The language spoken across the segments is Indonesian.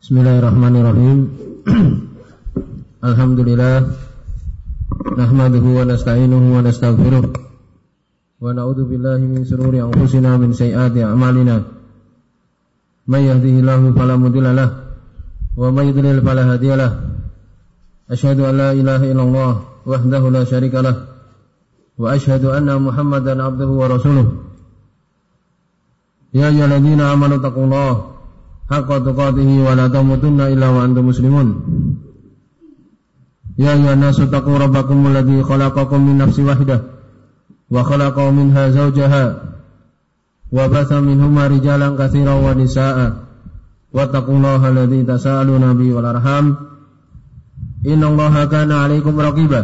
Bismillahirrahmanirrahim. Alhamdulillah nahmaduhu wa nasta'inuhu wa nastaghfiruh wa na'udzu billahi min shururi anfusina min sayyiati a'malina. May yahdihillahu fala wa may yudlil fala hadiya lahu. Asyhadu an la ilaha illallah wahdahu la syarika lahu wa asyhadu anna Muhammadan abduhu wa rasuluh. Ya ayyuhalladzina amanu taqullaha haqqa tuqatih wa la tamutunna illa wa antum muslimun. Ya ayyuhan nasu taqu rabbakum alladhi khalaqakum min nafsin wahidah wa khalaqa minha zawjaha wa batha minhuma rijalan katsiran wa nisaa'a. Wattaqullaha alladhi tasaaluna bihi wal arham. Innallaha kana 'alaikum raqiba.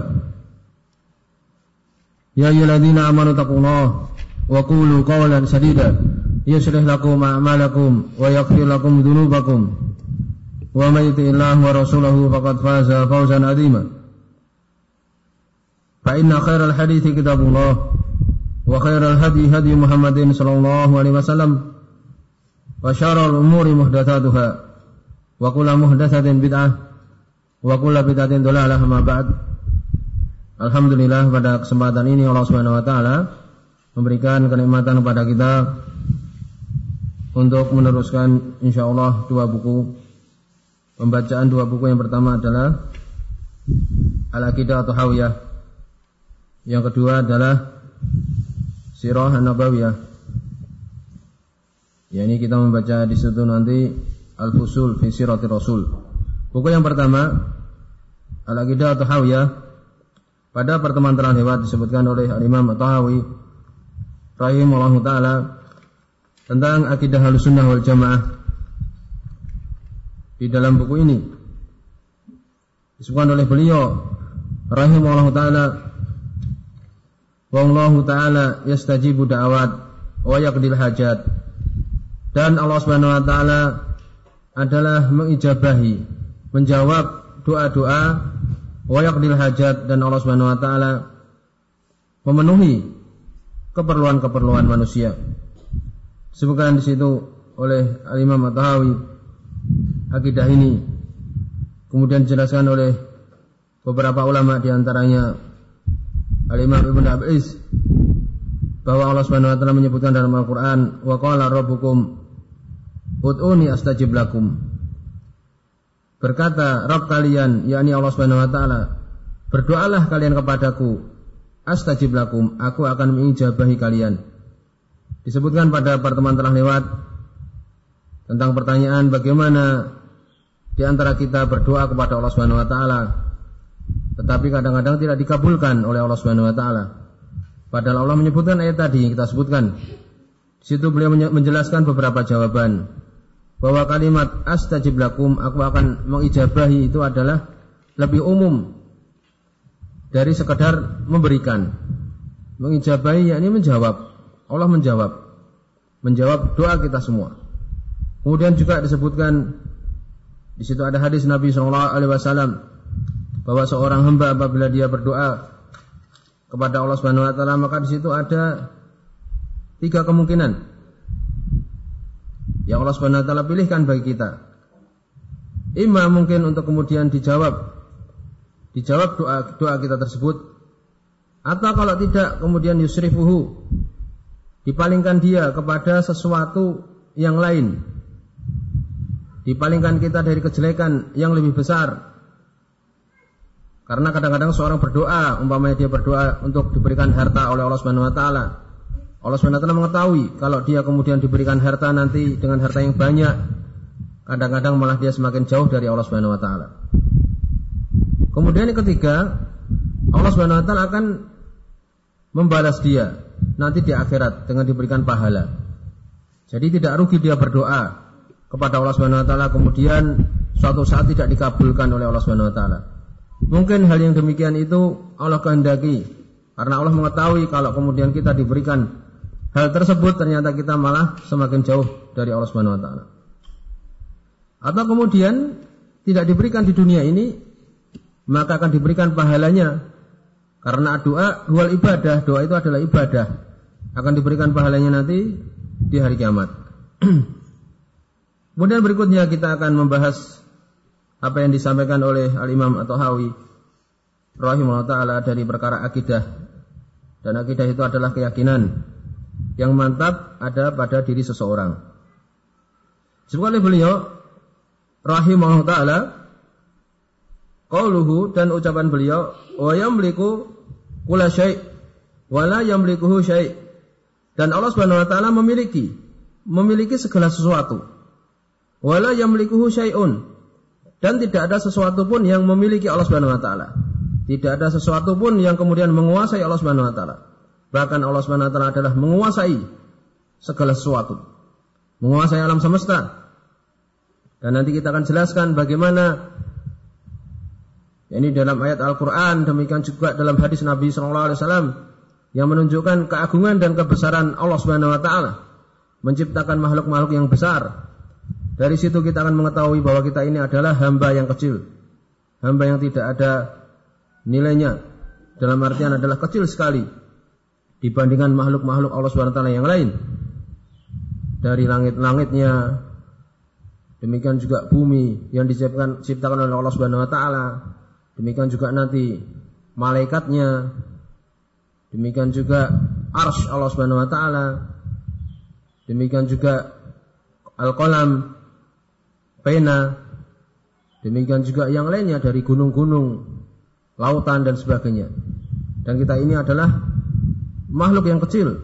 Ya ayyuhalladzina amanu taqullaha wa qulu qawlan sadida يصلح لكم أعمالكم ويغفر لكم ذنوبكم ومن يطع الله ورسوله فقد فاز فوزا عظيما فإن خير الحديث كتاب الله وخير الهدي هدي محمد صلى الله عليه وسلم وشر الأمور محدثاتها وكل محدثة بدعة وكل بدعة ضلالة ما بعد Alhamdulillah pada kesempatan ini Allah Subhanahu wa taala memberikan kenikmatan kepada kita untuk meneruskan insya Allah dua buku. Pembacaan dua buku yang pertama adalah Al-Aqidah atau Hawiyah. Yang kedua adalah Sirah An-Nabawiyah. Ya ini kita membaca di situ nanti Al-Fusul fi Sirati Rasul. Buku yang pertama Al-Aqidah atau Hawiyah. Pada pertemuan terakhir disebutkan oleh Al-Imam At-Tahawi rahimahullah taala tentang akidah halusunnah wal jamaah di dalam buku ini. Disebutkan oleh beliau rahimahullah taala wallahu taala yastajibu da'awat wa yaqdil hajat. Dan Allah Subhanahu wa taala adalah mengijabahi menjawab doa-doa wa yaqdil hajat dan Allah Subhanahu wa taala memenuhi keperluan-keperluan manusia Sebutkan di situ oleh Al-Imam At-Tahawi akidah ini. Kemudian dijelaskan oleh beberapa ulama di antaranya Al-Imam Ibnu Abis bahwa Allah Subhanahu wa taala menyebutkan dalam Al-Qur'an wa qala rabbukum ud'uni astajib lakum. Berkata Rabb kalian yakni Allah Subhanahu wa taala berdoalah kalian kepadaku astajib lakum aku akan mengijabahi kalian. Disebutkan pada pertemuan telah lewat tentang pertanyaan bagaimana di antara kita berdoa kepada Allah Subhanahu wa taala tetapi kadang-kadang tidak dikabulkan oleh Allah Subhanahu wa taala. Padahal Allah menyebutkan ayat tadi yang kita sebutkan. Di situ beliau menjelaskan beberapa jawaban bahwa kalimat astajib lakum aku akan mengijabahi itu adalah lebih umum dari sekedar memberikan. Mengijabahi yakni menjawab. Allah menjawab menjawab doa kita semua. Kemudian juga disebutkan di situ ada hadis Nabi Shallallahu Alaihi Wasallam bahwa seorang hamba apabila dia berdoa kepada Allah Subhanahu Wa Taala maka di situ ada tiga kemungkinan yang Allah Subhanahu Wa Taala pilihkan bagi kita. Ima mungkin untuk kemudian dijawab dijawab doa doa kita tersebut atau kalau tidak kemudian yusrifuhu dipalingkan dia kepada sesuatu yang lain. Dipalingkan kita dari kejelekan yang lebih besar. Karena kadang-kadang seorang berdoa, umpamanya dia berdoa untuk diberikan harta oleh Allah Subhanahu wa taala. Allah taala mengetahui kalau dia kemudian diberikan harta nanti dengan harta yang banyak, kadang-kadang malah dia semakin jauh dari Allah Subhanahu wa taala. Kemudian yang ketiga, Allah Subhanahu wa taala akan membalas dia nanti di akhirat dengan diberikan pahala. Jadi tidak rugi dia berdoa kepada Allah Subhanahu wa taala kemudian suatu saat tidak dikabulkan oleh Allah Subhanahu wa taala. Mungkin hal yang demikian itu Allah kehendaki karena Allah mengetahui kalau kemudian kita diberikan hal tersebut ternyata kita malah semakin jauh dari Allah Subhanahu wa taala. Atau kemudian tidak diberikan di dunia ini maka akan diberikan pahalanya karena doa dual ibadah, doa itu adalah ibadah. Akan diberikan pahalanya nanti di hari kiamat. Kemudian berikutnya kita akan membahas apa yang disampaikan oleh Al-Imam atau Hawi rahimahullah taala dari perkara akidah. Dan akidah itu adalah keyakinan yang mantap ada pada diri seseorang. Sebab oleh beliau rahimahullah taala qauluhu dan ucapan beliau wa yamliku kula syai' wa la yamlikuhu syai' dan Allah Subhanahu wa taala memiliki memiliki segala sesuatu. Wala yamlikuhu syai'un dan tidak ada sesuatu pun yang memiliki Allah Subhanahu wa taala. Tidak ada sesuatu pun yang kemudian menguasai Allah Subhanahu wa taala. Bahkan Allah Subhanahu wa taala adalah menguasai segala sesuatu. Menguasai alam semesta. Dan nanti kita akan jelaskan bagaimana ini dalam ayat Al-Qur'an demikian juga dalam hadis Nabi wasallam yang menunjukkan keagungan dan kebesaran Allah Subhanahu wa taala menciptakan makhluk-makhluk yang besar. Dari situ kita akan mengetahui bahwa kita ini adalah hamba yang kecil. Hamba yang tidak ada nilainya. Dalam artian adalah kecil sekali dibandingkan makhluk-makhluk Allah Subhanahu wa taala yang lain. Dari langit-langitnya demikian juga bumi yang diciptakan oleh Allah Subhanahu wa taala. Demikian juga nanti malaikatnya. Demikian juga arsy Allah Subhanahu wa taala. Demikian juga al-qalam, pena. Demikian juga yang lainnya dari gunung-gunung, lautan dan sebagainya. Dan kita ini adalah makhluk yang kecil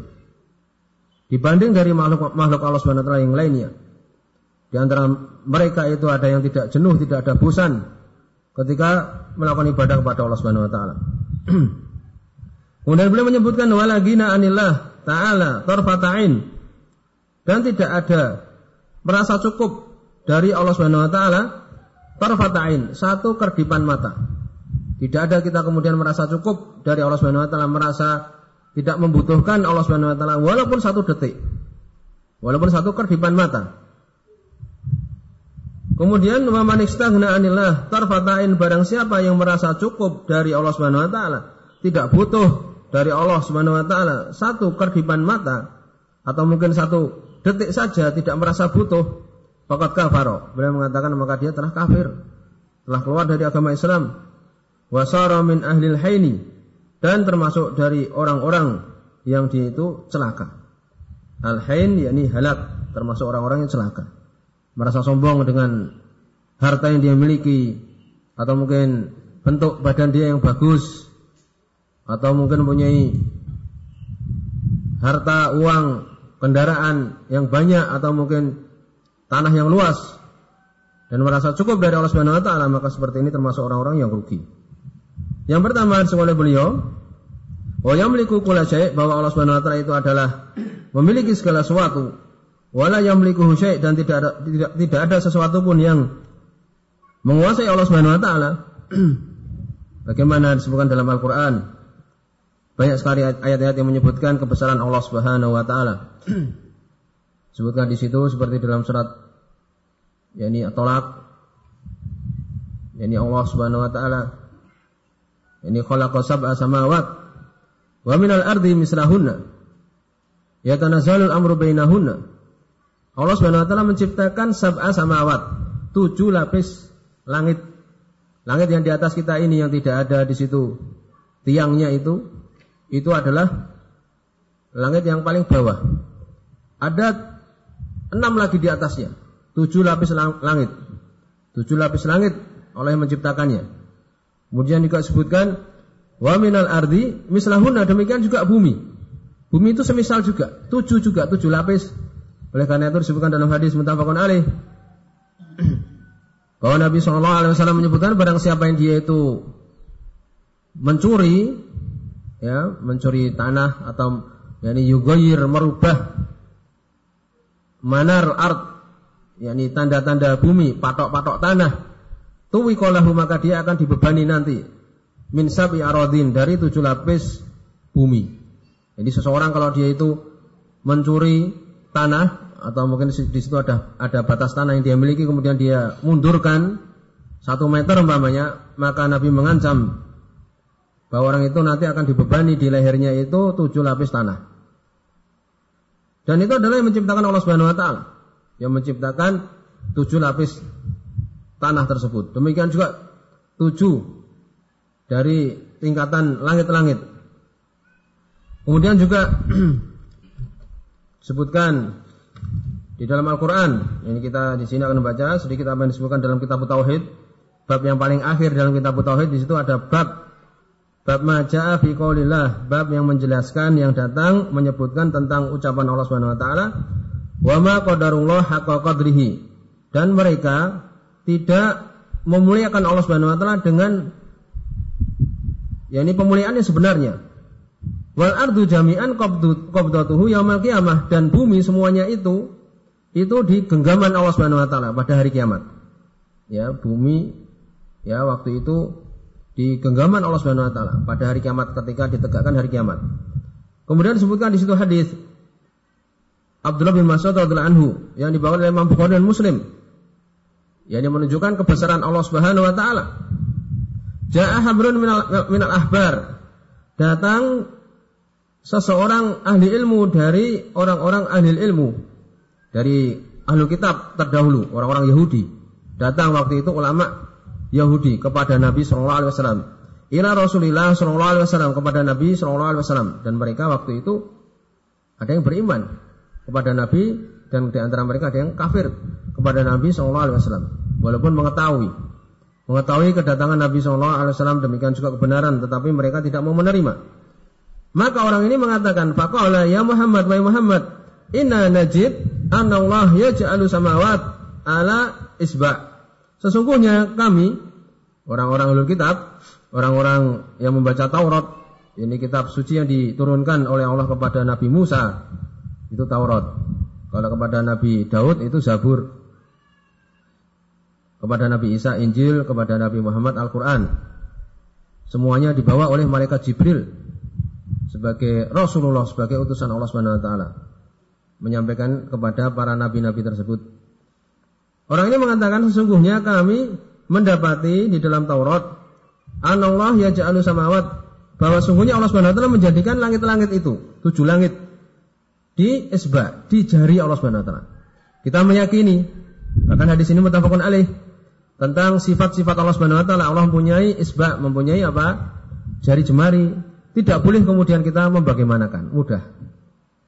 dibanding dari makhluk makhluk Allah Subhanahu wa taala yang lainnya. Di antara mereka itu ada yang tidak jenuh, tidak ada bosan ketika melakukan ibadah kepada Allah Subhanahu wa taala. Kemudian beliau menyebutkan walagina anillah taala tarfatain dan tidak ada merasa cukup dari Allah Subhanahu wa taala tarfatain satu kerdipan mata. Tidak ada kita kemudian merasa cukup dari Allah Subhanahu wa taala merasa tidak membutuhkan Allah Subhanahu wa taala walaupun satu detik. Walaupun satu kerdipan mata. Kemudian waman istaghna anillah tarfatain barang siapa yang merasa cukup dari Allah Subhanahu wa taala, tidak butuh dari Allah Subhanahu wa taala satu kerdipan mata atau mungkin satu detik saja tidak merasa butuh, fakat kafaro. Beliau mengatakan maka dia telah kafir, telah keluar dari agama Islam. Wasara min ahlil haini dan termasuk dari orang-orang yang dia itu celaka. Al-hain yakni halak, termasuk orang-orang yang celaka. Merasa sombong dengan harta yang dia miliki atau mungkin bentuk badan dia yang bagus atau mungkin mempunyai harta, uang, kendaraan yang banyak atau mungkin tanah yang luas dan merasa cukup dari Allah Subhanahu wa taala maka seperti ini termasuk orang-orang yang rugi. Yang pertama oleh beliau, wa yamliku kulla bahwa Allah Subhanahu wa taala itu adalah memiliki segala sesuatu. Wala yamliku syai' dan tidak ada tidak, tidak ada sesuatu pun yang menguasai Allah Subhanahu wa taala. Bagaimana disebutkan dalam Al-Qur'an? Banyak sekali ayat-ayat yang menyebutkan kebesaran Allah Subhanahu wa taala. Sebutkan di situ seperti dalam surat yakni At-Talaq yakni Allah Subhanahu wa taala ini khalaqa sab'a samawat wa minal ardi mislahunna. Yatanazzalul amru bainahunna. Allah Subhanahu wa taala menciptakan sab'a samawat, tujuh lapis langit. Langit yang di atas kita ini yang tidak ada di situ tiangnya itu itu adalah langit yang paling bawah. Ada enam lagi di atasnya, tujuh lapis langit. Tujuh lapis langit oleh menciptakannya. Kemudian juga sebutkan wa minal ardi mislahuna demikian juga bumi. Bumi itu semisal juga, tujuh juga, tujuh lapis. Oleh karena itu disebutkan dalam hadis muttafaqun alaih bahwa Nabi Shallallahu Alaihi Wasallam menyebutkan barang siapa yang dia itu mencuri, ya, mencuri tanah atau yakni yugoyir merubah manar art, yakni tanda-tanda bumi, patok-patok tanah, tuwikolahu maka dia akan dibebani nanti min sabi arodin dari tujuh lapis bumi. Jadi seseorang kalau dia itu mencuri tanah atau mungkin di situ ada ada batas tanah yang dia miliki kemudian dia mundurkan satu meter umpamanya maka Nabi mengancam bahwa orang itu nanti akan dibebani di lehernya itu tujuh lapis tanah. Dan itu adalah yang menciptakan Allah Subhanahu Wa Taala, yang menciptakan tujuh lapis tanah tersebut. Demikian juga tujuh dari tingkatan langit-langit. Kemudian juga sebutkan di dalam Al-Quran. Ini kita di sini akan membaca sedikit apa yang disebutkan dalam kitab Tauhid. Bab yang paling akhir dalam kitab Tauhid di situ ada bab bab maja'a fi qaulillah, bab yang menjelaskan yang datang menyebutkan tentang ucapan Allah Subhanahu wa taala wa ma qadarullah. Dan mereka tidak memuliakan Allah Subhanahu wa taala dengan yakni pemuliaan yang sebenarnya. Wal ardu jami'an qabdatuhu yaumal qiyamah dan bumi semuanya itu itu di genggaman Allah Subhanahu wa taala pada hari kiamat. Ya, bumi ya waktu itu di genggaman Allah Subhanahu wa taala pada hari kiamat ketika ditegakkan hari kiamat. Kemudian disebutkan di situ hadis Abdullah bin Mas'ud radhiyallahu anhu yang dibawa oleh Imam Bukhari dan Muslim yang menunjukkan kebesaran Allah Subhanahu wa taala. Ja'a habrun minal, minal ahbar. Datang seseorang ahli ilmu dari orang-orang ahli ilmu dari ahli kitab terdahulu, orang-orang Yahudi. Datang waktu itu ulama Yahudi kepada Nabi Shallallahu alaihi wasallam. Ila Rasulillah Shallallahu alaihi wasallam kepada Nabi Shallallahu alaihi wasallam dan mereka waktu itu ada yang beriman kepada Nabi dan di antara mereka ada yang kafir kepada Nabi Shallallahu alaihi wasallam walaupun mengetahui mengetahui kedatangan Nabi Shallallahu Alaihi Wasallam demikian juga kebenaran, tetapi mereka tidak mau menerima. Maka orang ini mengatakan, Faqala ya Muhammad, wa Muhammad, inna najib anna Allah yaj'alu samawat ala isba. Sesungguhnya kami, orang-orang ulul kitab, orang-orang yang membaca Taurat, ini kitab suci yang diturunkan oleh Allah kepada Nabi Musa, itu Taurat. Kalau kepada Nabi Daud itu Zabur kepada Nabi Isa Injil, kepada Nabi Muhammad Al-Quran. Semuanya dibawa oleh malaikat Jibril sebagai Rasulullah, sebagai utusan Allah Subhanahu wa taala. Menyampaikan kepada para nabi-nabi tersebut. Orang ini mengatakan sesungguhnya kami mendapati di dalam Taurat Allah ya ja'alu samawat bahwa sungguhnya Allah Subhanahu wa taala menjadikan langit-langit itu, tujuh langit di isba, di jari Allah Subhanahu wa taala. Kita meyakini bahkan hadis ini mutafakun alaih tentang sifat-sifat Allah Subhanahu wa taala. Allah mempunyai isba, mempunyai apa? Jari jemari. Tidak boleh kemudian kita membagaimanakan. Mudah.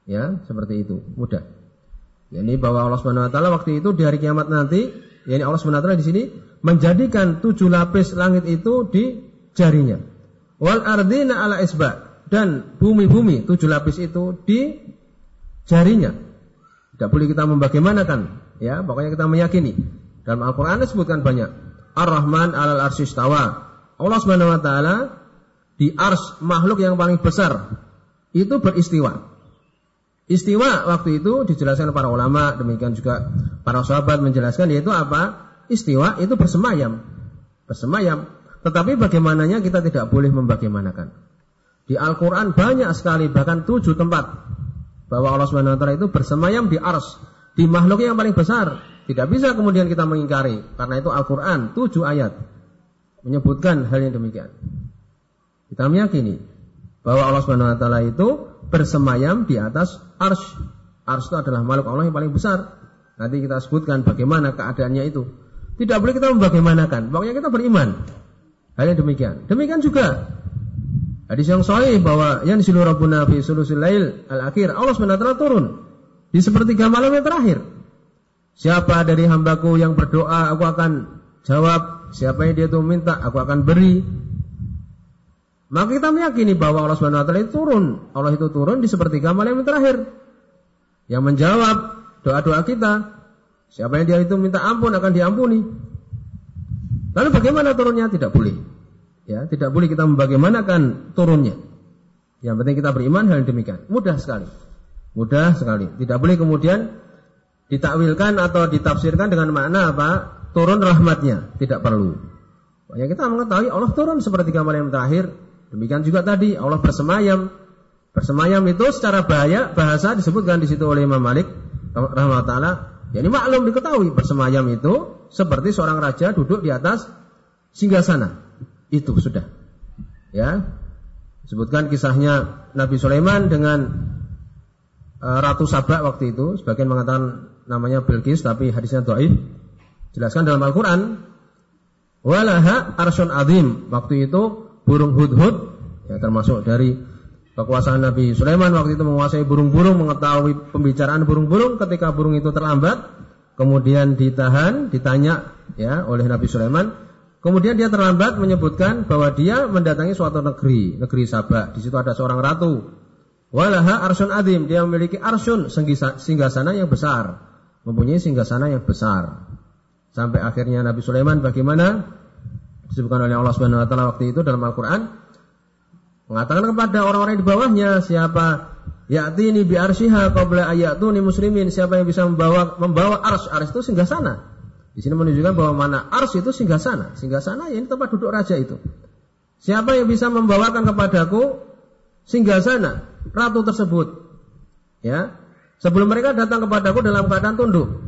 Ya, seperti itu. Mudah. Yani bahwa Allah Subhanahu wa taala waktu itu di hari kiamat nanti, yani Allah Subhanahu wa taala di sini menjadikan tujuh lapis langit itu di jarinya. Wal ardina ala isba dan bumi-bumi tujuh lapis itu di jarinya. Tidak boleh kita membagaimanakan, ya, pokoknya kita meyakini dalam Al-Quran disebutkan banyak. Ar-Rahman alal arsistawa. Allah Subhanahu wa taala di ars makhluk yang paling besar itu beristiwa. Istiwa waktu itu dijelaskan para ulama, demikian juga para sahabat menjelaskan yaitu apa? Istiwa itu bersemayam. Bersemayam. Tetapi bagaimananya kita tidak boleh membagaimanakan. Di Al-Quran banyak sekali, bahkan tujuh tempat bahwa Allah Subhanahu Wa Taala itu bersemayam di ars, di makhluk yang paling besar, tidak bisa kemudian kita mengingkari karena itu Al-Qur'an tujuh ayat menyebutkan hal yang demikian. Kita meyakini bahwa Allah Subhanahu wa taala itu bersemayam di atas arsy. Arsy itu adalah makhluk Allah yang paling besar. Nanti kita sebutkan bagaimana keadaannya itu. Tidak boleh kita membagaimanakan. Pokoknya kita beriman. Hal yang demikian. Demikian juga hadis yang sahih bahwa yang disilu Rabbuna fi sulusil lail al-akhir Allah Subhanahu wa taala turun di sepertiga malam yang terakhir. Siapa dari hambaku yang berdoa, aku akan jawab. Siapa yang dia itu minta, aku akan beri. Maka kita meyakini bahwa Allah Subhanahu wa taala itu turun. Allah itu turun di sepertiga malam yang terakhir. Yang menjawab doa-doa kita. Siapa yang dia itu minta ampun akan diampuni. Lalu bagaimana turunnya? Tidak boleh. Ya, tidak boleh kita membagaimanakan turunnya. Yang penting kita beriman hal yang demikian. Mudah sekali. Mudah sekali. Tidak boleh kemudian ditakwilkan atau ditafsirkan dengan makna apa? Turun rahmatnya, tidak perlu. Ya kita mengetahui Allah turun seperti gambar yang terakhir. Demikian juga tadi Allah bersemayam. Bersemayam itu secara bahaya bahasa disebutkan di situ oleh Imam Malik rahmatullah. Ya ini maklum diketahui bersemayam itu seperti seorang raja duduk di atas singgasana. Itu sudah. Ya. Sebutkan kisahnya Nabi Sulaiman dengan uh, Ratu Sabak waktu itu. Sebagian mengatakan namanya Bilqis tapi hadisnya dhaif. Jelaskan dalam Al-Qur'an walaha arsyun azim. Waktu itu burung hudhud ya termasuk dari kekuasaan Nabi Sulaiman waktu itu menguasai burung-burung, mengetahui pembicaraan burung-burung ketika burung itu terlambat, kemudian ditahan, ditanya ya oleh Nabi Sulaiman, kemudian dia terlambat menyebutkan bahwa dia mendatangi suatu negeri, negeri Sabah. Di situ ada seorang ratu. Walaha arsyun adim, dia memiliki arsyun singgasana yang besar, mempunyai singgasana yang besar. Sampai akhirnya Nabi Sulaiman bagaimana disebutkan oleh Allah Subhanahu wa taala waktu itu dalam Al-Qur'an mengatakan kepada orang-orang di bawahnya siapa ya'tini bi arsyiha qabla ayatuni muslimin? Siapa yang bisa membawa membawa ars ars itu singgah sana. Di sini menunjukkan bahwa mana ars itu singgah sana. Singgah sana ya ini tempat duduk raja itu. Siapa yang bisa membawakan kepadaku singgah sana ratu tersebut. Ya. Sebelum mereka datang kepadaku dalam keadaan tunduk.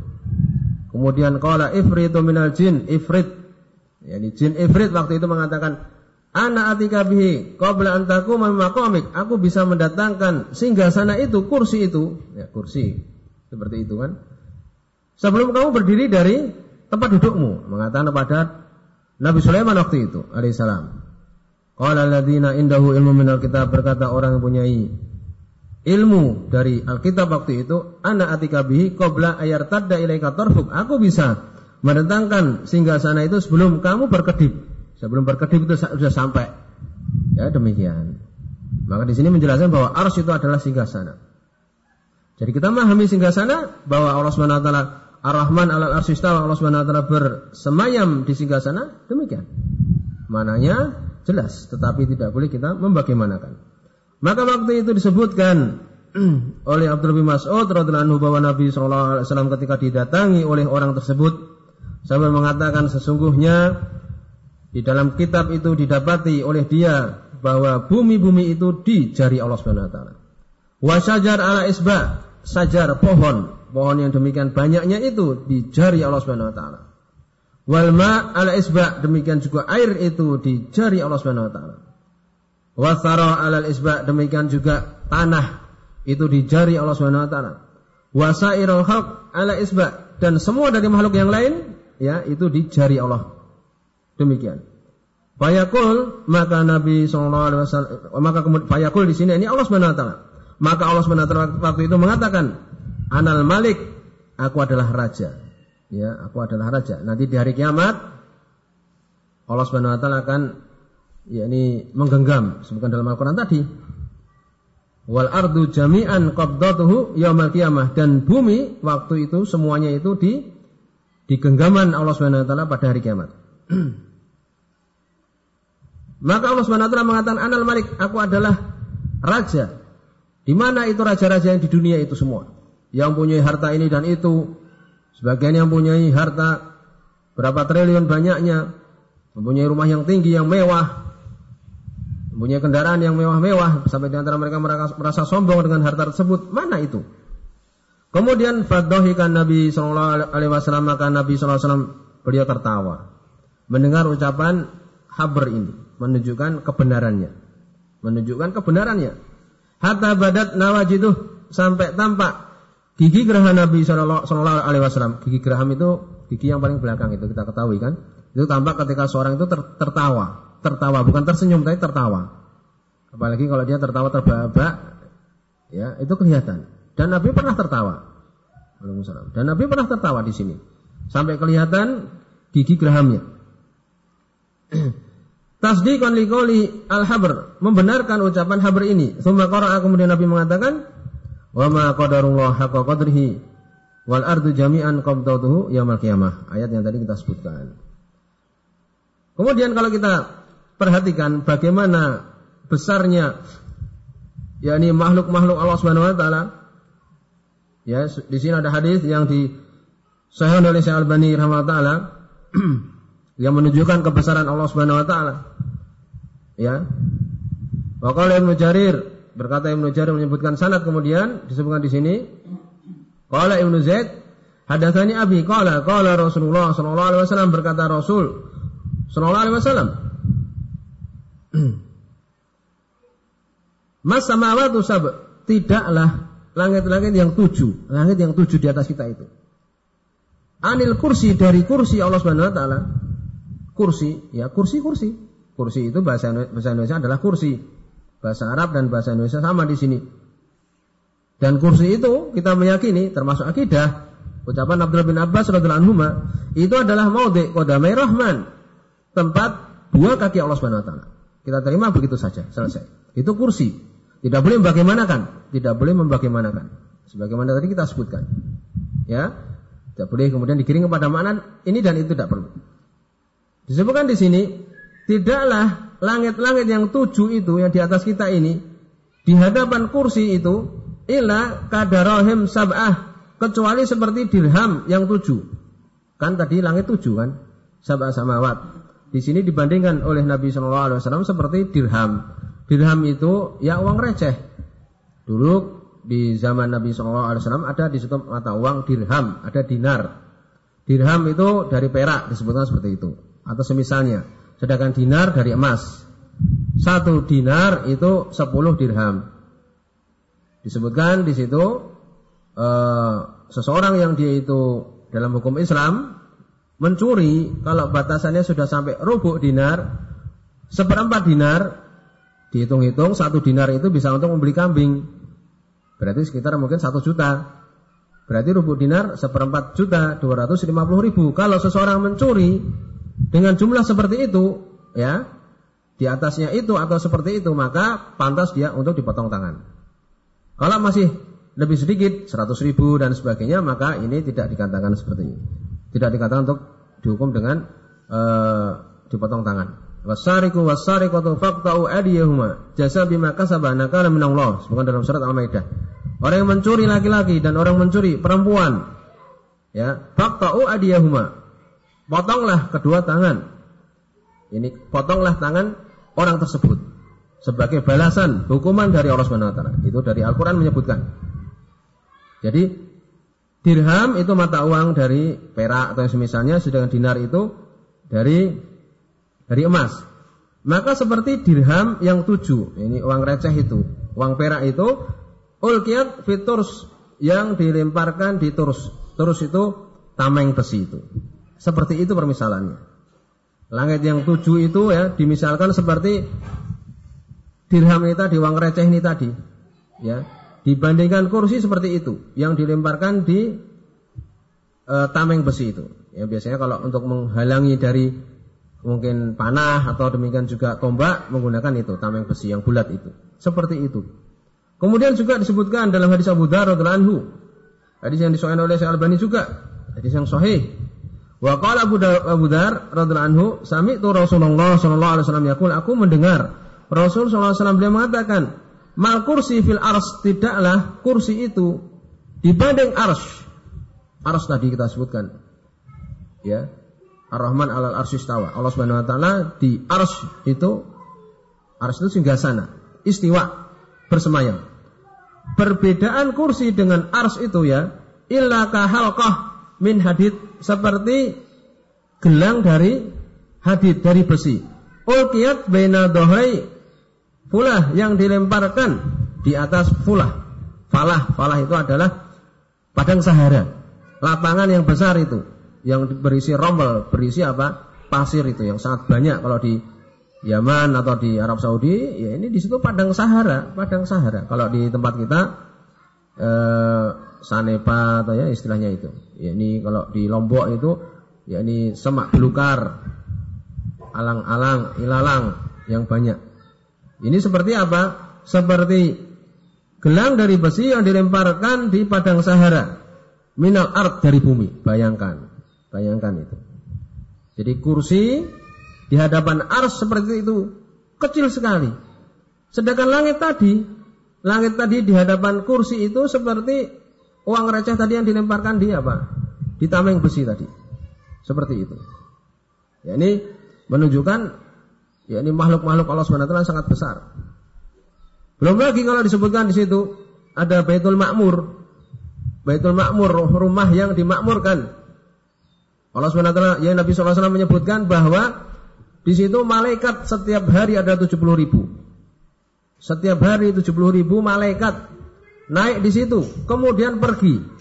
Kemudian qala ifritu minal jin ifrit Yani jin ifrit waktu itu mengatakan, Ana atika bihi qabla an taquma maqamik. Aku bisa mendatangkan sana itu, kursi itu, ya kursi. Seperti itu kan. Sebelum kamu berdiri dari tempat dudukmu, mengatakan kepada Nabi Sulaiman waktu itu alaihissalam. Qala alladziina indahu ilmu minal kitab berkata orang yang punya ilmu dari Alkitab waktu itu, ana atika bihi qabla ayartadda ilaika tarfuk. Aku bisa mendatangkan singgah sana itu sebelum kamu berkedip. Sebelum berkedip itu sudah sampai. Ya demikian. Maka di sini menjelaskan bahwa ars itu adalah singgah sana. Jadi kita memahami singgah sana bahwa Allah Subhanahu Ar-Rahman alal arsistawa Allah Subhanahu wa bersemayam di singgah sana demikian. Mananya jelas, tetapi tidak boleh kita membagaimanakan. Maka waktu itu disebutkan oleh Abdul bin Mas'ud radhiyallahu anhu bahwa Nabi sallallahu alaihi wasallam ketika didatangi oleh orang tersebut Sambil mengatakan sesungguhnya di dalam kitab itu didapati oleh dia bahwa bumi-bumi itu di jari Allah Subhanahu wa taala. Wa syajar ala isba, sajar pohon, pohon yang demikian banyaknya itu di jari Allah Subhanahu wa taala. Wal ma ala isba, demikian juga air itu di jari Allah Subhanahu wa taala. Wa thara ala isba, demikian juga tanah itu di jari Allah Subhanahu wa taala. Wa sairul ala isba dan semua dari makhluk yang lain ya itu di jari Allah. Demikian. Fayaqul maka Nabi sallallahu alaihi wasallam maka kemudian fayaqul di sini ini Allah Subhanahu wa taala. Maka Allah Subhanahu wa taala waktu itu mengatakan, "Anal Malik, aku adalah raja." Ya, aku adalah raja. Nanti di hari kiamat Allah Subhanahu wa taala akan ya ini menggenggam sebutkan dalam Al-Qur'an tadi. Wal ardu jami'an qabdatuhu yaumal qiyamah dan bumi waktu itu semuanya itu di di genggaman Allah Subhanahu wa taala pada hari kiamat. Maka Allah Subhanahu wa taala mengatakan Anal Malik, aku adalah raja. Di mana itu raja-raja yang di dunia itu semua? Yang punya harta ini dan itu, sebagian yang punya harta berapa triliun banyaknya, mempunyai rumah yang tinggi yang mewah, mempunyai kendaraan yang mewah-mewah sampai di antara mereka merasa sombong dengan harta tersebut. Mana itu? Kemudian fadhahikan Nabi sallallahu alaihi wasallam maka Nabi sallallahu alaihi wasallam beliau tertawa mendengar ucapan habar ini menunjukkan kebenarannya. Menunjukkan kebenarannya. Hatta badat nawajiduh sampai tampak gigi geraham Nabi sallallahu alaihi wasallam. Gigi geraham itu gigi yang paling belakang itu kita ketahui kan. Itu tampak ketika seorang itu ter tertawa, tertawa bukan tersenyum tapi tertawa. Apalagi kalau dia tertawa terbahak-bahak ya itu kelihatan. Dan Nabi pernah tertawa. Dan Nabi pernah tertawa di sini. Sampai kelihatan gigi gerahamnya. Tasdiqan liqauli al-habr, membenarkan ucapan habr ini. Tsumma qara'a kemudian Nabi mengatakan, "Wa ma qadarullah haqqa qadrihi wal ardu jami'an qabdatuhu yaumil qiyamah." Ayat yang tadi kita sebutkan. Kemudian kalau kita perhatikan bagaimana besarnya yakni makhluk-makhluk Allah Subhanahu wa taala Ya, di sini ada hadis yang di Sahih oleh Syekh Albani rahimahullah yang menunjukkan kebesaran Allah Subhanahu wa taala. Ya. Wa qala Ibnu Jarir berkata Ibnu Jarir menyebutkan sanad kemudian disebutkan di sini qala Ibnu Zaid hadatsani abi qala qala Rasulullah sallallahu alaihi wasallam berkata Rasul sallallahu alaihi wasallam Mas samawatu sab tidaklah langit-langit yang tujuh, langit yang tujuh di atas kita itu. Anil kursi dari kursi Allah Subhanahu wa taala. Kursi, ya kursi kursi. Itu bahasa bahasa Indonesia adalah kursi. Bahasa Arab dan bahasa Indonesia sama di sini. Dan kursi itu kita meyakini termasuk akidah. Ucapan Abdullah bin Abbas radhiyallahu anhu itu adalah maudhi qadamai rahman. Tempat dua kaki Allah Subhanahu wa taala. Kita terima begitu saja, selesai. Itu kursi. Tidak boleh membagaimanakan, tidak boleh membagaimanakan. Sebagaimana tadi kita sebutkan. Ya, tidak boleh kemudian dikirim kepada makna ini dan itu tidak perlu. Disebutkan di sini, tidaklah langit-langit yang tujuh itu yang di atas kita ini di hadapan kursi itu illa kadarahim sab'ah kecuali seperti dirham yang tujuh. Kan tadi langit tujuh kan? Sab'ah samawat. Di sini dibandingkan oleh Nabi Shallallahu Alaihi Wasallam seperti dirham. Dirham itu ya uang receh. Dulu di zaman Nabi SAW ada di situ mata uang dirham, ada dinar. Dirham itu dari perak disebutkan seperti itu. Atau semisalnya. Sedangkan dinar dari emas. Satu dinar itu sepuluh dirham. Disebutkan di situ uh, seseorang yang dia itu dalam hukum Islam mencuri kalau batasannya sudah sampai rubuk dinar, seperempat dinar Dihitung-hitung satu dinar itu bisa untuk membeli kambing. Berarti sekitar mungkin satu juta. Berarti rubuh dinar seperempat juta dua ratus lima puluh ribu. Kalau seseorang mencuri dengan jumlah seperti itu, ya di atasnya itu atau seperti itu maka pantas dia untuk dipotong tangan. Kalau masih lebih sedikit seratus ribu dan sebagainya maka ini tidak dikatakan seperti ini. Tidak dikatakan untuk dihukum dengan uh, dipotong tangan. Wasariku wasariqatu faqta'u adiyahuma jasa bima kasaba nakala min Allah. Sebutkan dalam surat Al-Maidah. Orang yang mencuri laki-laki dan orang mencuri perempuan ya, faqta'u adiyahuma. Potonglah kedua tangan. Ini potonglah tangan orang tersebut sebagai balasan hukuman dari Allah Subhanahu wa taala. Itu dari Al-Qur'an menyebutkan. Jadi dirham itu mata uang dari perak atau semisalnya sedangkan dinar itu dari dari emas. Maka seperti dirham yang tujuh, ini uang receh itu, uang perak itu, ulkiyat fiturs yang dilemparkan di turus. Turus itu tameng besi itu. Seperti itu permisalannya. Langit yang tujuh itu ya dimisalkan seperti dirham ini tadi, uang receh ini tadi. Ya, dibandingkan kursi seperti itu yang dilemparkan di e, tameng besi itu. Ya biasanya kalau untuk menghalangi dari mungkin panah atau demikian juga tombak menggunakan itu tameng besi yang bulat itu. Seperti itu. Kemudian juga disebutkan dalam hadis Abu Dar radhiyallahu anhu. Hadis yang disahihkan oleh Syekh Albani juga. Hadis yang sahih. Wa qala Abu Dar radhiyallahu anhu, sami'tu Rasulullah sallallahu alaihi wasallam yaqul, aku mendengar Rasul sallallahu alaihi wasallam beliau mengatakan, "Mal kursi fil ars tidaklah kursi itu dibanding ars." Ars tadi kita sebutkan. Ya, Ar-Rahman alal arsistawa. Allah Subhanahu wa taala di ars itu ars itu singgah sana, istiwa, bersemayam. Perbedaan kursi dengan ars itu ya, illa kahalqah min hadid seperti gelang dari hadid dari besi. Ulqiyat baina dohai fulah yang dilemparkan di atas fulah. Falah, falah itu adalah padang sahara. Lapangan yang besar itu yang berisi rombel, berisi apa? Pasir itu yang sangat banyak kalau di Yaman atau di Arab Saudi, ya ini di situ padang Sahara, padang Sahara. Kalau di tempat kita eh, Sanepa atau ya istilahnya itu. Ya ini kalau di Lombok itu ya ini semak belukar, alang-alang, ilalang yang banyak. Ini seperti apa? Seperti gelang dari besi yang dilemparkan di padang Sahara. Minal art dari bumi. Bayangkan. Bayangkan itu. Jadi kursi di hadapan ars seperti itu kecil sekali. Sedangkan langit tadi, langit tadi di hadapan kursi itu seperti uang receh tadi yang dilemparkan di apa? Di tameng besi tadi. Seperti itu. Ya ini menunjukkan ya ini makhluk-makhluk Allah SWT sangat besar. Belum lagi kalau disebutkan di situ ada Baitul Makmur. Baitul Makmur, rumah yang dimakmurkan. Allah SWT, ya Nabi SAW menyebutkan bahwa di situ malaikat setiap hari ada 70 ribu. Setiap hari 70 ribu malaikat naik di situ, kemudian pergi.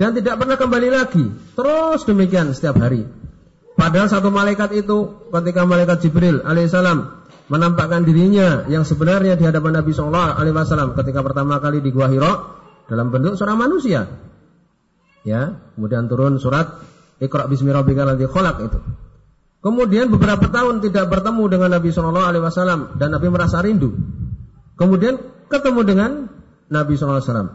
dan tidak pernah kembali lagi. Terus demikian setiap hari. Padahal satu malaikat itu ketika malaikat Jibril alaihissalam menampakkan dirinya yang sebenarnya di hadapan Nabi Shallallahu Alaihi Wasallam ketika pertama kali di Gua Hiro dalam bentuk seorang manusia. Ya, kemudian turun surat Iqra bismi rabbikal ladzi khalaq itu. Kemudian beberapa tahun tidak bertemu dengan Nabi Shallallahu Alaihi Wasallam dan Nabi merasa rindu. Kemudian ketemu dengan Nabi Shallallahu Alaihi Wasallam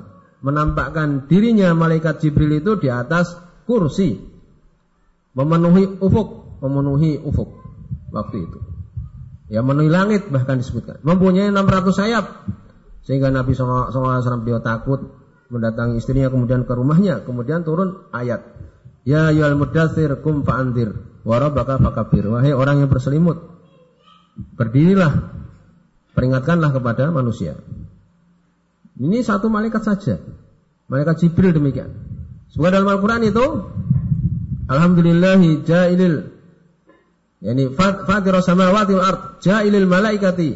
menampakkan dirinya malaikat Jibril itu di atas kursi memenuhi ufuk, memenuhi ufuk waktu itu. Ya memenuhi langit bahkan disebutkan. Mempunyai 600 sayap sehingga Nabi SAW beliau takut mendatangi istrinya kemudian ke rumahnya kemudian turun ayat Ya yual mudathir kum fa'andir warabaka fakabir. Wahai orang yang berselimut, berdirilah, peringatkanlah kepada manusia. Ini satu malaikat saja. Malaikat Jibril demikian. Semua dalam Al-Quran itu Alhamdulillahi ja'ilil Yani fatiros samawati wal ard Ja'ilil malaikati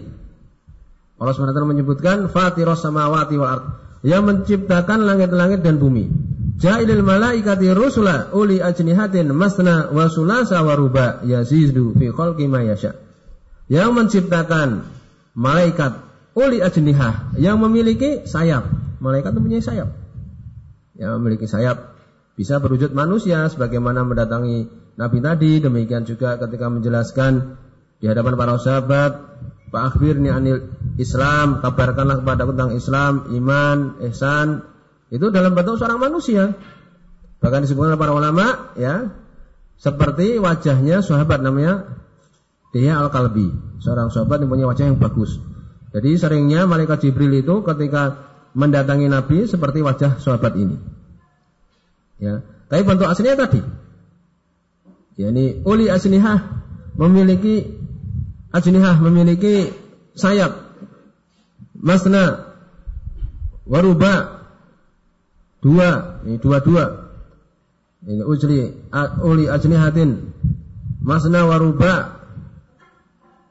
Allah SWT menyebutkan Fatiros samawati wal ard Yang menciptakan langit-langit dan bumi Ja'ilil malaikati rusula Uli ajnihatin masna wa sulasa wa ruba Yazidu fi khalqi ma yasha. Yang menciptakan Malaikat Uli ajnihah Yang memiliki sayap. Malaikat mempunyai sayap. Yang memiliki sayap bisa berwujud manusia sebagaimana mendatangi Nabi tadi. Demikian juga ketika menjelaskan di hadapan para sahabat Pak Akhbir anil Islam kabarkanlah kepada tentang Islam iman ihsan itu dalam bentuk seorang manusia bahkan disebutkan para ulama ya seperti wajahnya sahabat namanya dia al-kalbi seorang sahabat yang punya wajah yang bagus jadi seringnya malaikat Jibril itu ketika mendatangi Nabi seperti wajah sahabat ini. Ya, tapi bentuk aslinya tadi. yakni uli asnihah memiliki ajnihah memiliki sayap. Masna waruba dua, ini dua-dua. Ini ujli uli ajnihatin masna waruba.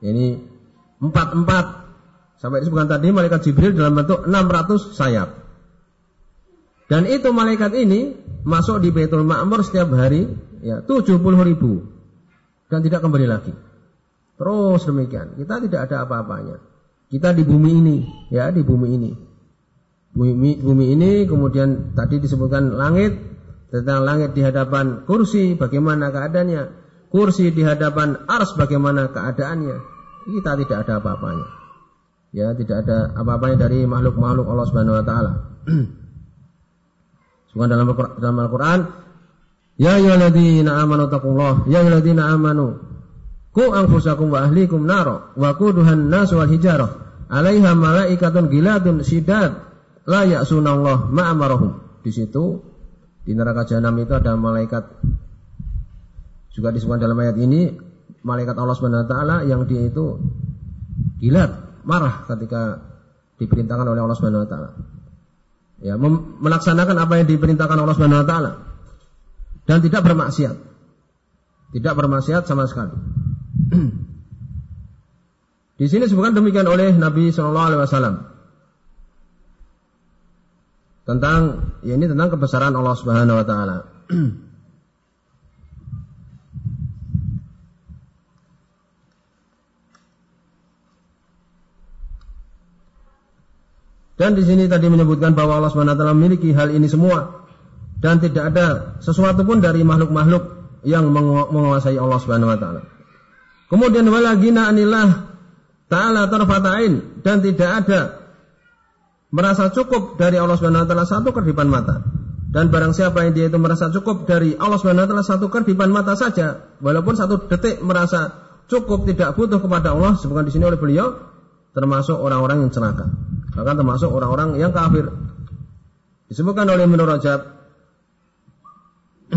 Ini empat-empat Sampai disebutkan tadi malaikat Jibril dalam bentuk 600 sayap. Dan itu malaikat ini masuk di Baitul Ma'mur setiap hari ya 70 ribu dan tidak kembali lagi. Terus demikian. Kita tidak ada apa-apanya. Kita di bumi ini, ya di bumi ini. Bumi, bumi ini kemudian tadi disebutkan langit tentang langit di hadapan kursi bagaimana keadaannya, kursi di hadapan ars bagaimana keadaannya. Kita tidak ada apa-apanya. Ya, tidak ada apa-apanya dari makhluk-makhluk Allah Subhanahu wa taala. Sukan dalam dalam Al-Qur'an, Ya ayyuhalladzina amanu taqullah, ya ayyuhalladzina amanu ku anfusakum wa ahlikum naro wa quduhan nas wal hijarah 'alaiha malaikatun giladun sidad la ya'sunallah ma amarahum. Di situ di neraka jahanam itu ada malaikat juga disebutkan dalam ayat ini malaikat Allah Subhanahu wa taala yang dia itu gilat marah ketika diperintahkan oleh Allah Subhanahu wa taala. Ya, melaksanakan apa yang diperintahkan Allah Subhanahu wa taala dan tidak bermaksiat. Tidak bermaksiat sama sekali. Di sini disebutkan demikian oleh Nabi Shallallahu alaihi wasallam. Tentang ya ini tentang kebesaran Allah Subhanahu wa taala. Dan di sini tadi menyebutkan bahwa Allah SWT memiliki hal ini semua dan tidak ada sesuatu pun dari makhluk-makhluk yang menguasai Allah Subhanahu wa taala. Kemudian walagina anillah taala tarfatain dan tidak ada merasa cukup dari Allah Subhanahu wa taala satu kedipan mata. Dan barang siapa yang dia itu merasa cukup dari Allah Subhanahu wa taala satu kedipan mata saja, walaupun satu detik merasa cukup tidak butuh kepada Allah, sebutkan di sini oleh beliau termasuk orang-orang yang celaka bahkan termasuk orang-orang yang kafir. Disebutkan oleh Ibnu Rajab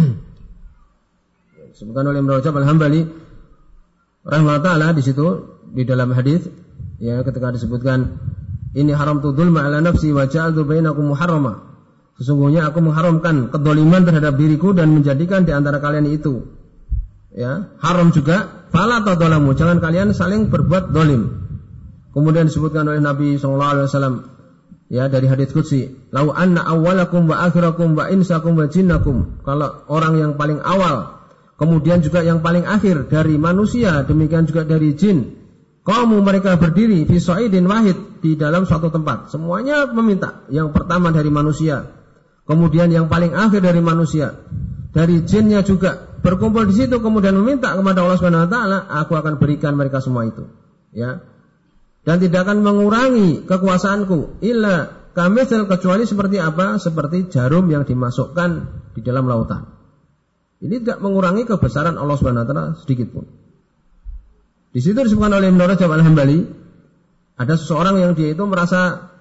disebutkan oleh Ibnu Rajab Al-Hambali rahimahullah di situ di dalam hadis ya ketika disebutkan ini haram tu dzulma ala nafsi wa ja'altu bainakum muharrama. Sesungguhnya aku mengharamkan kedoliman terhadap diriku dan menjadikan di antara kalian itu ya haram juga fala tadzalamu jangan kalian saling berbuat dolim Kemudian disebutkan oleh Nabi Shallallahu Alaihi Wasallam, Ya dari hadits qudsi, "Lau anna awwalakum wa akhirakum wa insakum wa jinnakum." Kalau orang yang paling awal, kemudian juga yang paling akhir dari manusia, demikian juga dari jin, kaum mereka berdiri fi sa'idin wahid di dalam suatu tempat. Semuanya meminta. Yang pertama dari manusia, kemudian yang paling akhir dari manusia, dari jinnya juga berkumpul di situ kemudian meminta kepada Allah Subhanahu wa taala, aku akan berikan mereka semua itu. Ya dan tidak akan mengurangi kekuasaanku illa kamitsal kecuali seperti apa? Seperti jarum yang dimasukkan di dalam lautan. Ini tidak mengurangi kebesaran Allah Subhanahu wa taala sedikit pun. Di situ disebutkan oleh Ibnu Rajab Al-Hambali ada seseorang yang dia itu merasa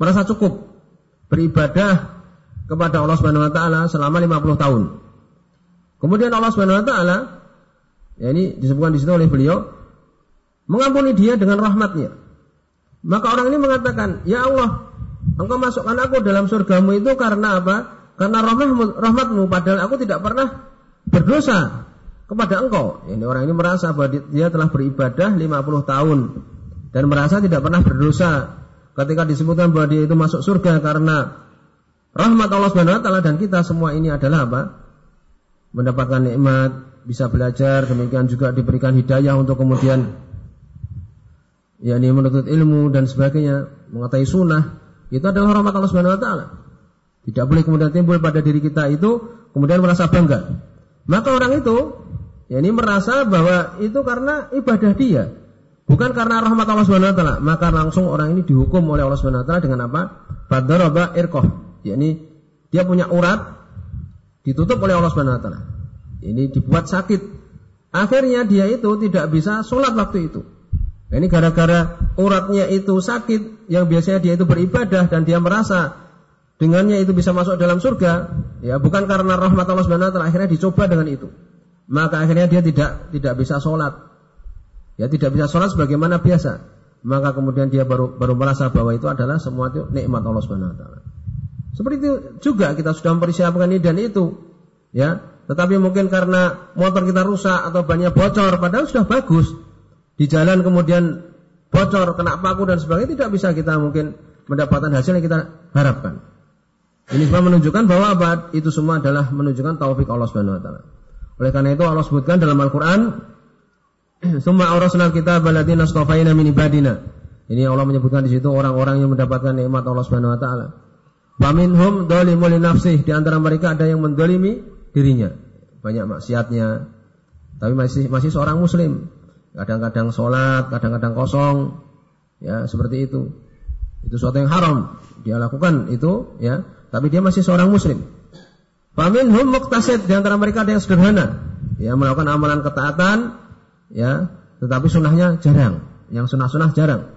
merasa cukup beribadah kepada Allah Subhanahu wa taala selama 50 tahun. Kemudian Allah Subhanahu wa taala ya ini disebutkan di situ oleh beliau mengampuni dia dengan rahmatnya. Maka orang ini mengatakan, Ya Allah, engkau masukkan aku dalam surgamu itu karena apa? Karena rahmatmu, rahmatmu padahal aku tidak pernah berdosa kepada engkau. Ini orang ini merasa bahwa dia telah beribadah 50 tahun dan merasa tidak pernah berdosa. Ketika disebutkan bahwa dia itu masuk surga karena rahmat Allah Subhanahu wa taala dan kita semua ini adalah apa? Mendapatkan nikmat, bisa belajar, demikian juga diberikan hidayah untuk kemudian yakni menuntut ilmu dan sebagainya, mengetahui sunnah, itu adalah rahmat Allah Subhanahu wa taala. Tidak boleh kemudian timbul pada diri kita itu kemudian merasa bangga. Maka orang itu yakni merasa bahwa itu karena ibadah dia, bukan karena rahmat Allah Subhanahu. Maka langsung orang ini dihukum oleh Allah Subhanahu dengan apa? Badaraba irqah, yakni dia punya urat ditutup oleh Allah Subhanahu wa. Ini dibuat sakit. Akhirnya dia itu tidak bisa sholat waktu itu. Nah, ini gara-gara uratnya itu sakit, yang biasanya dia itu beribadah dan dia merasa dengannya itu bisa masuk dalam surga, ya bukan karena rahmat Allah Subhanahu akhirnya dicoba dengan itu. Maka akhirnya dia tidak tidak bisa sholat. Ya tidak bisa sholat sebagaimana biasa. Maka kemudian dia baru baru merasa bahwa itu adalah semua itu nikmat Allah Subhanahu wa taala. Seperti itu juga kita sudah mempersiapkan ini dan itu. Ya, tetapi mungkin karena motor kita rusak atau banyak bocor padahal sudah bagus di jalan kemudian bocor, kena paku dan sebagainya tidak bisa kita mungkin mendapatkan hasil yang kita harapkan. Ini semua menunjukkan bahwa apa? Itu semua adalah menunjukkan taufik Allah Subhanahu wa taala. Oleh karena itu Allah sebutkan dalam Al-Qur'an, "Summa awrasnal kita alladziina astafaina min ibadina." Ini Allah menyebutkan di situ orang-orang yang mendapatkan nikmat Allah Subhanahu wa taala. Wa minhum dzalimun nafsih, di antara mereka ada yang mendolimi dirinya. Banyak maksiatnya, tapi masih masih seorang muslim kadang-kadang sholat, kadang-kadang kosong, ya seperti itu. Itu suatu yang haram dia lakukan itu, ya. Tapi dia masih seorang muslim. Hum muktasid di antara mereka ada yang sederhana, ya melakukan amalan ketaatan, ya, tetapi sunnahnya jarang, yang sunnah-sunnah jarang.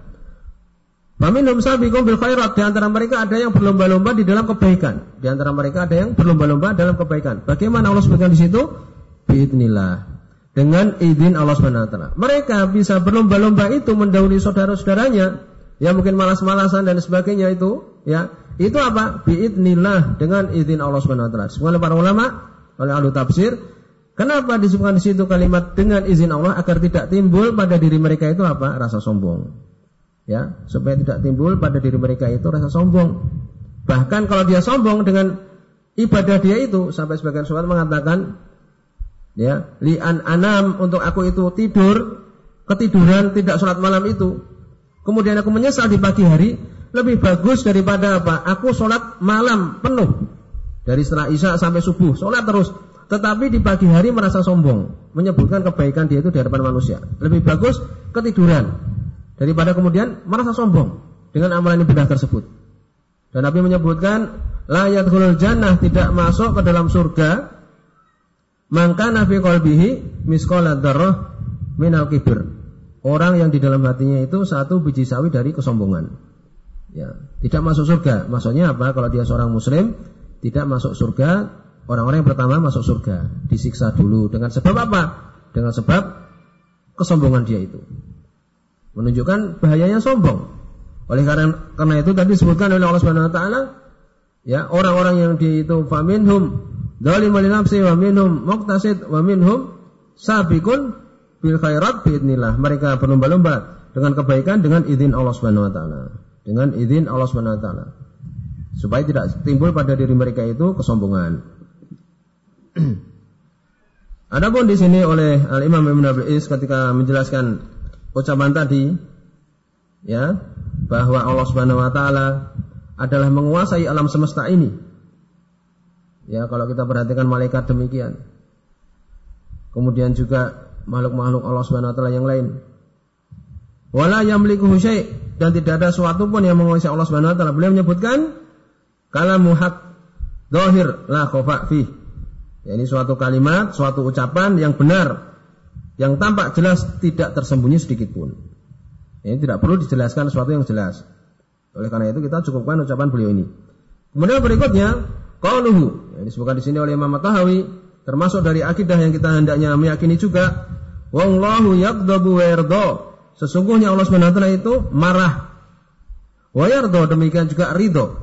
hum sabiqum bil khairat di antara mereka ada yang berlomba-lomba di dalam kebaikan. Di antara mereka ada yang berlomba-lomba dalam kebaikan. Bagaimana Allah sebutkan di situ? Bismillah dengan izin Allah Subhanahu. Mereka bisa berlomba-lomba itu mendahului saudara-saudaranya yang mungkin malas-malasan dan sebagainya itu, ya. Itu apa? Biidnillah dengan izin Allah Subhanahu wa taala. Semua para ulama oleh ahli tafsir, kenapa disebutkan di situ kalimat dengan izin Allah agar tidak timbul pada diri mereka itu apa? Rasa sombong. Ya, supaya tidak timbul pada diri mereka itu rasa sombong. Bahkan kalau dia sombong dengan ibadah dia itu sampai sebagian sahabat mengatakan ya lian anam untuk aku itu tidur ketiduran tidak sholat malam itu kemudian aku menyesal di pagi hari lebih bagus daripada apa? Aku sholat malam penuh. Dari setelah isya sampai subuh sholat terus. Tetapi di pagi hari merasa sombong. Menyebutkan kebaikan dia itu di hadapan manusia. Lebih bagus ketiduran. Daripada kemudian merasa sombong dengan amalan ibadah tersebut. Dan Nabi menyebutkan layat jannah tidak masuk ke dalam surga. Maka nafi qalbihi misqala dzarrah minal kibir. Orang yang di dalam hatinya itu satu biji sawi dari kesombongan. Ya, tidak masuk surga. Maksudnya apa? Kalau dia seorang muslim tidak masuk surga, orang-orang yang pertama masuk surga, disiksa dulu dengan sebab apa? Dengan sebab kesombongan dia itu. Menunjukkan bahayanya sombong. Oleh karena karena itu tadi disebutkan oleh Allah Subhanahu wa taala ya, orang-orang yang di itu faminhum Zalim li nafsi wa minhum muqtasid wa minhum sabiqun bil khairat. Mereka berlomba-lomba dengan kebaikan dengan izin Allah Subhanahu wa taala. Dengan izin Allah taala. Supaya tidak timbul pada diri mereka itu kesombongan. Adapun di sini oleh Al Imam Ibn Abi Is ketika menjelaskan ucapan tadi ya bahwa Allah Subhanahu wa taala adalah menguasai alam semesta ini. Ya, kalau kita perhatikan malaikat demikian. Kemudian juga makhluk-makhluk Allah Subhanahu wa taala yang lain. Wala yamliku syai' dan tidak ada sesuatu pun yang menguasai Allah Subhanahu wa taala. Beliau menyebutkan kalamu haq dohir la khofa fi. Ya, ini suatu kalimat, suatu ucapan yang benar, yang tampak jelas tidak tersembunyi sedikit pun. Ini tidak perlu dijelaskan sesuatu yang jelas. Oleh karena itu kita cukupkan ucapan beliau ini. Kemudian berikutnya, qauluhu. Ya, disebutkan di sini oleh Imam Tahawi, termasuk dari akidah yang kita hendaknya meyakini juga, wallahu yaqdabu wa Sesungguhnya Allah SWT itu marah. Wa yardo demikian juga ridho.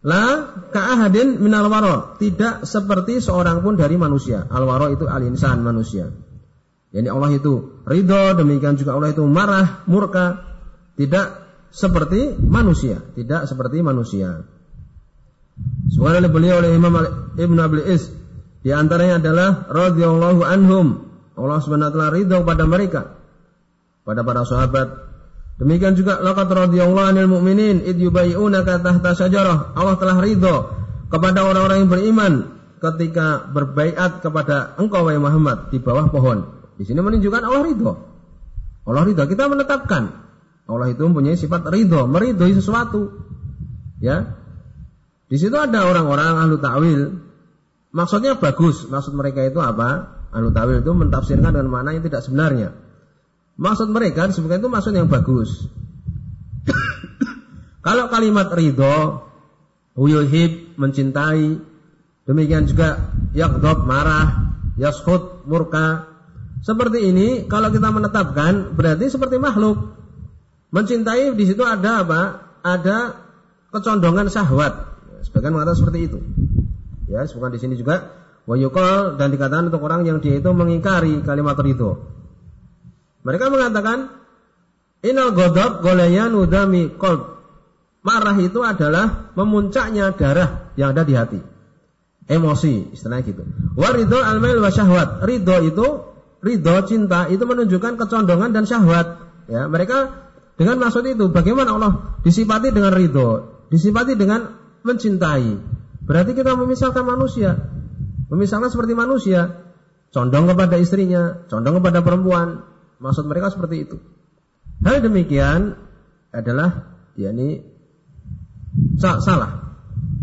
La ka'ahadin minal waro. Tidak seperti seorang pun dari manusia. Al waro itu al insan manusia. Jadi Allah itu ridho, demikian juga Allah itu marah, murka. Tidak seperti manusia. Tidak seperti manusia. Subhanallah beliau oleh Imam Ibn Abil Is. Di antaranya adalah radhiyallahu anhum. Allah SWT ridho pada mereka. Pada para sahabat Demikian juga laqad radhiyallahu anil mu'minin id yubayyi'unaka tahta syajarah. Allah telah ridho kepada orang-orang yang beriman ketika berbaiat kepada engkau wahai Muhammad di bawah pohon. Di sini menunjukkan Allah ridho. Allah ridho. Kita menetapkan Allah itu mempunyai sifat ridho, meridhoi sesuatu. Ya. Di situ ada orang-orang ahlu ta'wil. Maksudnya bagus. Maksud mereka itu apa? Ahlu ta'wil itu mentafsirkan dengan makna yang tidak sebenarnya. Maksud mereka disebutkan itu maksud yang bagus. Kalau kalimat ridho, huyuhib, mencintai, demikian juga yakdob, marah, yaskhut, murka. Seperti ini, kalau kita menetapkan, berarti seperti makhluk. Mencintai di situ ada apa? Ada kecondongan syahwat. Sebagian mengatakan seperti itu. Ya, sebutkan di sini juga wayukol dan dikatakan untuk orang yang dia itu mengingkari kalimat ridho. Mereka mengatakan inal godab goleyan udami kolb. Marah itu adalah memuncaknya darah yang ada di hati. Emosi, istilahnya gitu. Warido almail wa syahwat. Ridho itu, ridho cinta itu menunjukkan kecondongan dan syahwat. Ya, mereka dengan maksud itu, bagaimana Allah disifati dengan ridho, disifati dengan mencintai. Berarti kita memisahkan manusia, memisahkan seperti manusia, condong kepada istrinya, condong kepada perempuan, Maksud mereka seperti itu. Hal demikian adalah yakni salah.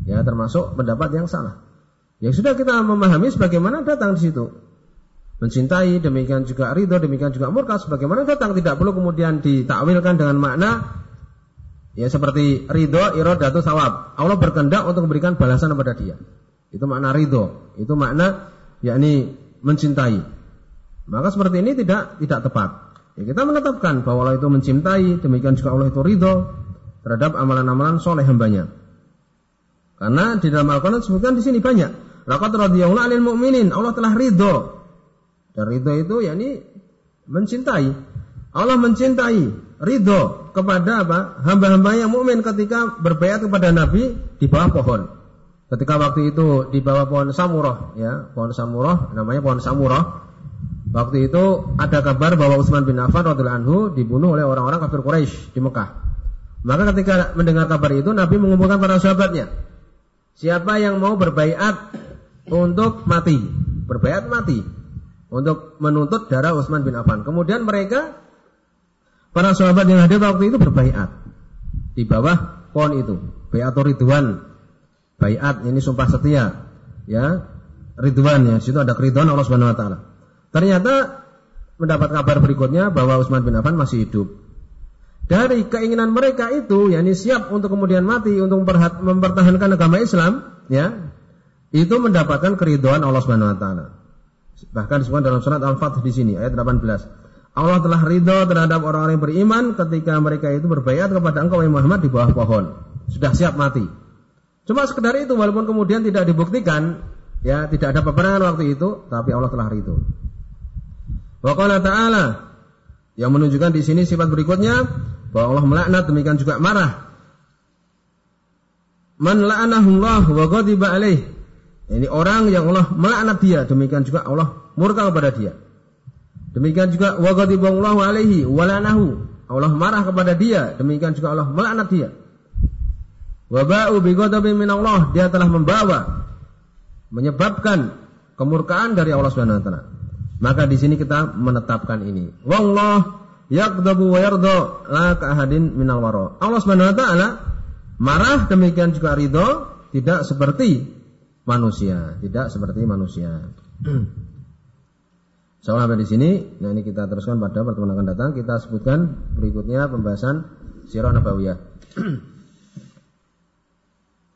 Ya, termasuk pendapat yang salah. Yang sudah kita memahami sebagaimana datang di situ. Mencintai, demikian juga ridho, demikian juga murka, sebagaimana datang tidak perlu kemudian ditakwilkan dengan makna ya seperti ridho, irodatu sawab. Allah berkehendak untuk memberikan balasan kepada dia. Itu makna ridho. Itu makna yakni mencintai. Maka seperti ini tidak tidak tepat. Ya, kita menetapkan bahwa Allah itu mencintai, demikian juga Allah itu ridho terhadap amalan-amalan soleh hambanya. Karena di dalam Al-Quran disebutkan di sini banyak. Laqad radhiyallahu 'anil mu'minin. Allah telah ridho. Dan ridho itu yakni mencintai. Allah mencintai, ridho kepada apa? Hamba-hamba yang mukmin ketika berbaiat kepada Nabi di bawah pohon. Ketika waktu itu di bawah pohon samurah, ya, pohon samurah, namanya pohon samurah. Waktu itu ada kabar bahwa Utsman bin Affan radhiyallahu anhu dibunuh oleh orang-orang kafir Quraisy di Mekah. Maka ketika mendengar kabar itu Nabi mengumpulkan para sahabatnya. Siapa yang mau berbaiat untuk mati? Berbaiat mati untuk menuntut darah Utsman bin Affan. Kemudian mereka para sahabat yang hadir waktu itu berbaiat di bawah pohon itu. Baiatur Ridwan. Baiat ini sumpah setia, ya. Ridwan ya, situ ada keridhaan Allah Subhanahu wa taala. Ternyata mendapat kabar berikutnya bahwa Utsman bin Affan masih hidup. Dari keinginan mereka itu, yakni siap untuk kemudian mati untuk mempertahankan agama Islam, ya, itu mendapatkan keridhaan Allah Subhanahu wa taala. Bahkan disebutkan dalam surat Al-Fath di sini ayat 18. Allah telah ridho terhadap orang-orang yang beriman ketika mereka itu berbayat kepada engkau Muhammad di bawah pohon. Sudah siap mati. Cuma sekedar itu walaupun kemudian tidak dibuktikan, ya tidak ada peperangan waktu itu, tapi Allah telah ridho. Wa ta'ala yang menunjukkan di sini sifat berikutnya bahwa Allah melaknat demikian juga marah man la'anahullah wa ghadiba alaih. Ini orang yang Allah melaknat dia, demikian juga Allah murka kepada dia. Demikian juga wa ghadiballahu alaihi wa la'anahu. Allah marah kepada dia, demikian juga Allah melaknat dia. Wa ba'u bi ghadabin min Allah, dia telah membawa menyebabkan kemurkaan dari Allah Subhanahu wa taala. Maka di sini kita menetapkan ini. Wallah yaqdabu wa yarda la ahadin minal wara. Allah Subhanahu wa taala marah demikian juga ridho tidak seperti manusia, tidak seperti manusia. Soal sampai di sini, nah ini kita teruskan pada pertemuan akan datang. Kita sebutkan berikutnya pembahasan sirah nabawiyah.